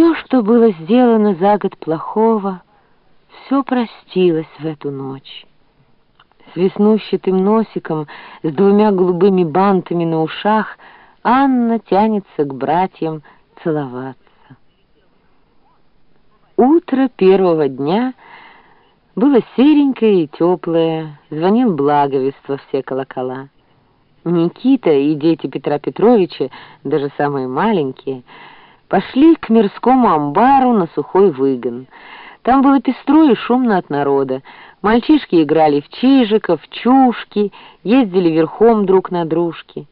Все, что было сделано за год плохого, все простилось в эту ночь. С веснущатым носиком, с двумя голубыми бантами на ушах Анна тянется к братьям целоваться. Утро первого дня было серенькое и теплое, звонил благовест во все колокола. Никита и дети Петра Петровича, даже самые маленькие, пошли к мирскому амбару на сухой выгон. Там было пестро и шумно от народа. Мальчишки играли в чижиков, чушки, ездили верхом друг на дружке.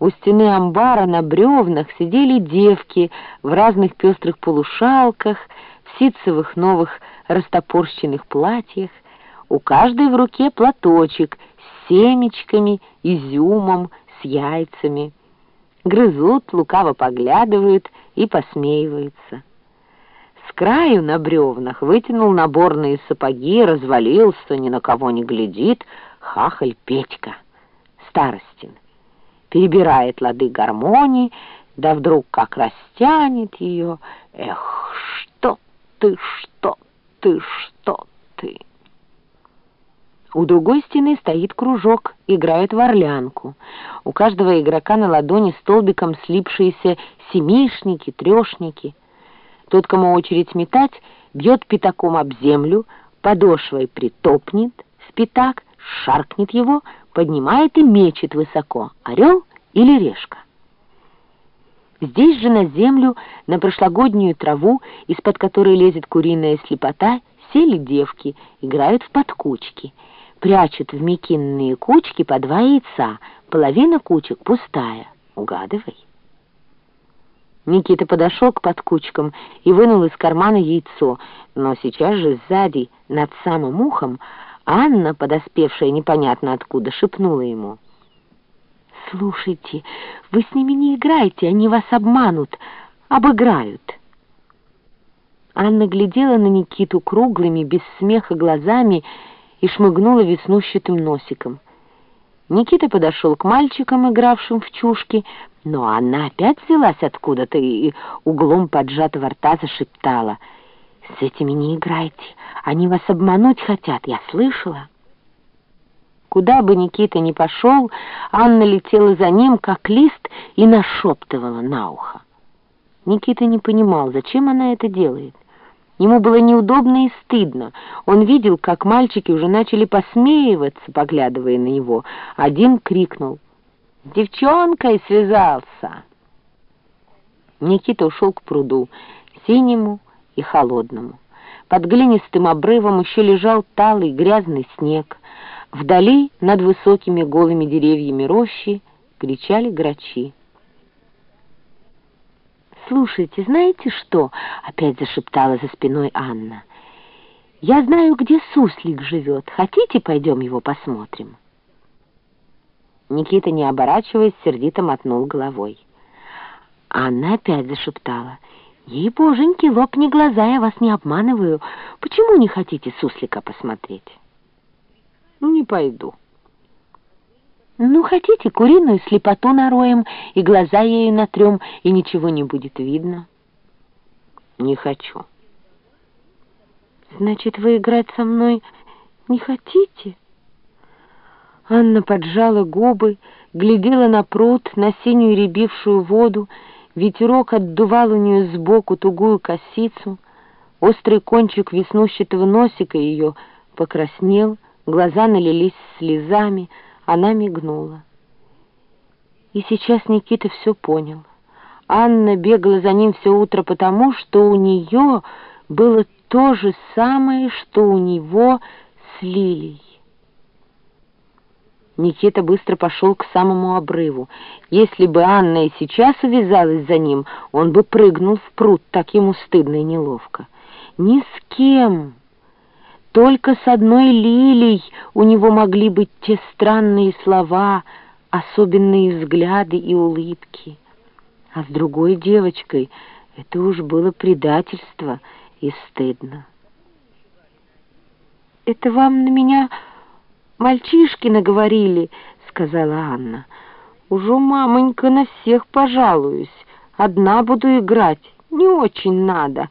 У стены амбара на бревнах сидели девки в разных пестрых полушалках, в ситцевых новых растопорщенных платьях. У каждой в руке платочек с семечками, изюмом, с яйцами. Грызут, лукаво поглядывают и посмеиваются. С краю на бревнах вытянул наборные сапоги, развалился, ни на кого не глядит, хахаль Петька, старостин. Перебирает лады гармонии, да вдруг как растянет ее. Эх, что ты, что ты, что! У другой стены стоит кружок, играют в орлянку. У каждого игрока на ладони столбиком слипшиеся семишники, трешники. Тот, кому очередь метать, бьет пятаком об землю, подошвой притопнет с пятак, шаркнет его, поднимает и мечет высоко, орел или решка. Здесь же на землю, на прошлогоднюю траву, из-под которой лезет куриная слепота, сели девки, играют в подкучки — прячут в мекинные кучки по два яйца, половина кучек пустая. Угадывай. Никита подошел к подкучкам и вынул из кармана яйцо, но сейчас же сзади, над самым ухом, Анна, подоспевшая непонятно откуда, шепнула ему. «Слушайте, вы с ними не играйте, они вас обманут, обыграют». Анна глядела на Никиту круглыми, без смеха глазами и шмыгнула веснущатым носиком. Никита подошел к мальчикам, игравшим в чушки, но она опять взялась откуда-то и углом поджатого рта зашептала. «С этими не играйте, они вас обмануть хотят, я слышала». Куда бы Никита ни пошел, Анна летела за ним, как лист, и нашептывала на ухо. Никита не понимал, зачем она это делает. Ему было неудобно и стыдно. Он видел, как мальчики уже начали посмеиваться, поглядывая на него. Один крикнул «С девчонкой связался!» Никита ушел к пруду, синему и холодному. Под глинистым обрывом еще лежал талый грязный снег. Вдали, над высокими голыми деревьями рощи, кричали грачи. «Слушайте, знаете что?» — опять зашептала за спиной Анна. «Я знаю, где суслик живет. Хотите, пойдем его посмотрим?» Никита, не оборачиваясь, сердито мотнул головой. Анна опять зашептала. «Ей-боженьки, лопни глаза, я вас не обманываю. Почему не хотите суслика посмотреть?» «Ну, не пойду». Ну, хотите, куриную слепоту нароем, и глаза ею натрем, и ничего не будет видно. Не хочу. Значит, вы играть со мной не хотите? Анна поджала губы, глядела на пруд, на синюю рябившую воду, ветерок отдувал у нее сбоку тугую косицу, острый кончик веснущатого носика ее покраснел, глаза налились слезами, она мигнула. И сейчас Никита все понял. Анна бегала за ним все утро потому, что у нее было то же самое, что у него с Лилией. Никита быстро пошел к самому обрыву. Если бы Анна и сейчас увязалась за ним, он бы прыгнул в пруд, так ему стыдно и неловко. Ни с кем... Только с одной лилией у него могли быть те странные слова, особенные взгляды и улыбки. А с другой девочкой это уж было предательство и стыдно. «Это вам на меня мальчишки наговорили», — сказала Анна. «Уже, мамонька, на всех пожалуюсь. Одна буду играть. не очень надо,